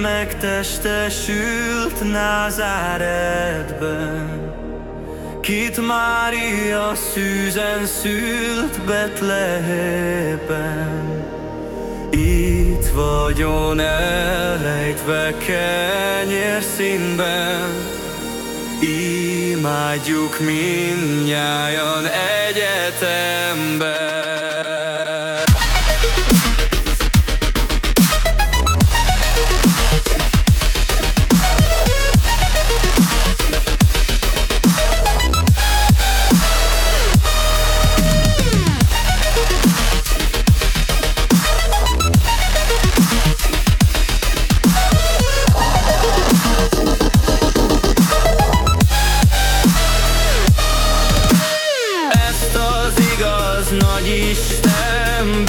megtestesült Názáretben, Kit Mária szűzen szült Betlehében. Itt vagyon elrejtve kenyér színben, Imádjuk mindnyájan. Így Isten